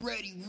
Ready, be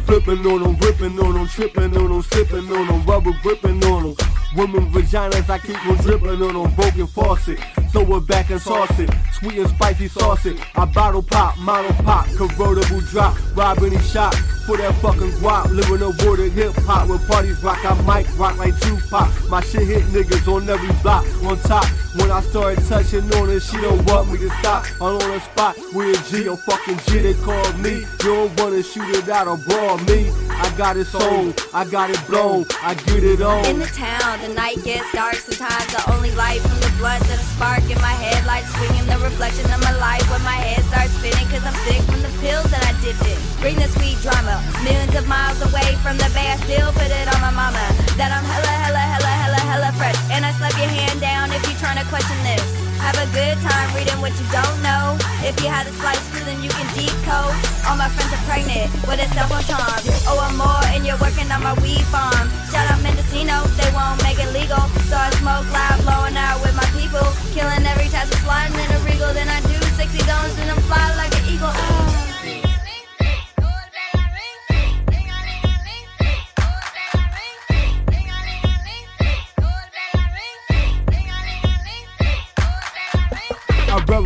flipping on them, ripping on them, tripping on them, sipping on them, rubber gripping on them. Women vaginas, I keep on dripping on them, broken faucet. So we're back and sauce it, sweet and spicy sauce it. I bottle pop, model pop, convertible drop, rob any shop for that fucking guap. Living a world of hip hop when parties rock, I mic rock like Tupac. My shit hit niggas on every block, on top. When I started touching on her, she don't want me to stop. I'm on the spot with a G, a fucking G, they call me. You don't wanna shoot it out or brawl me. I got it sold, I got it blown, I get it on. In the town, the night gets dark. Sometimes the only light from the blunt that a spark in my headlights, swinging the reflection of my life when my head starts spinning. Cause I'm sick from the pills that I dipped in. Bring the sweet drama, millions of miles away from the still put it on my mama that I'm hella, hella, hella, hella, hella fresh. And I slap your hand down if you're trying to question this. Have a good time reading what you don't know. If you had a slice through, then you can decode. All my friends are pregnant with a cell phone charm. Oh, I'm more, and you're working on my weed farm. Shout out Mendocino, they won't make it legal. So I smoke loud, blowing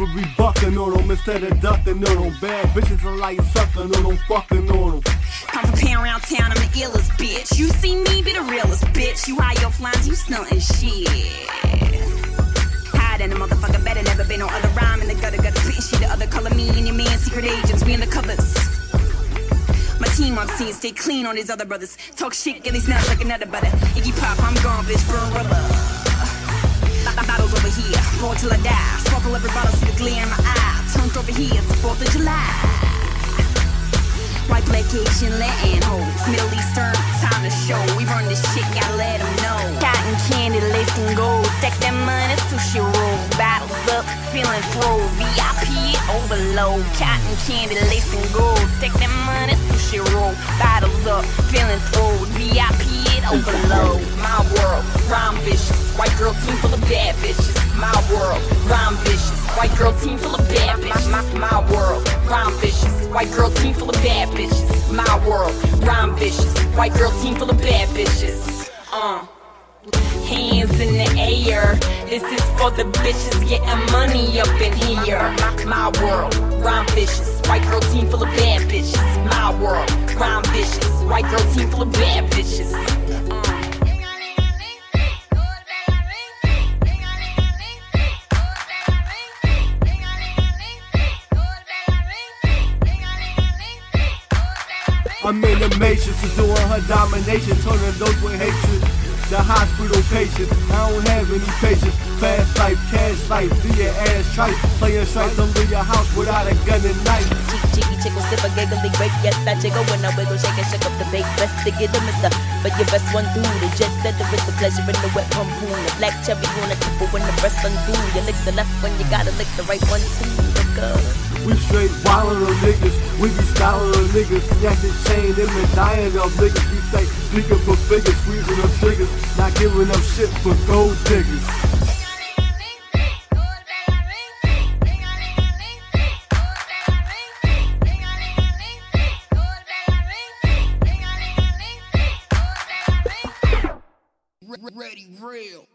Be bucking on them instead of ducking on them. Bad bitches are like sucking on them, fucking on them. I'm pan around town, I'm the illest bitch. You see me, be the realest bitch. You high your flies, you stuntin' shit. Hide in a motherfucker, better never been no other rhyme in the gutter, gutter bitch. She the other color, me and your man, secret agents, we in the covers. My team I'm seeing stay clean on these other brothers. Talk shit, get these nuts like another butter. Iggy Pop, I'm gone, bitch, burn rubber. Bottles over here, pour till I die. Sparkle every bottle, see the glare in my eye. Turned over here, it's the 4th of July. White black Asian Latin hoes, Middle Eastern, time to show. We run this shit, gotta let them know. Cotton candy, lace and gold, stack that money, sushi roll. Bottles up, feeling full, VIP overload. Cotton candy, lace and gold, stack that money, sushi roll. Bottles up, feeling full, VIP overload. My world, rhyme vicious, white girl team full of bad bitches. My world, rhyme vicious, white girl team full of bad bitches. My, my world, rhyme vicious, white girl team full of bad bitches. My world, rhyme vicious, white girl team full of bad bitches. Uh. Hands in the air. This is for the bitches getting money up in here. My world, rhyme vicious. White girl team full of bad bitches. My world, rhyme vicious. White girl team full of bad bitches. Uh. In the matrix, doing her domination, turning those with hatred. The hospital patients, I don't have any patience. Fast life, cash life, be your ass tripe. Playing stripes, in your house without a gun and knife. Cheeky, tickle, sip a giggly break. Yes, I jiggle when I wiggle, shake and shake up the bake. Best to get a mister, but your best one through. The jet with the pleasure in the wet pumpoon. The black cherry on the triple when the breast undo. You lick the left one, you gotta lick the right one too. Nigga. We straight wildin' on niggas, we be styling on niggas. Snatching chain, them and dying of niggas. We stay sneaking for figures, squeezing up triggers. Not giving up shit for gold diggers. Ready, real.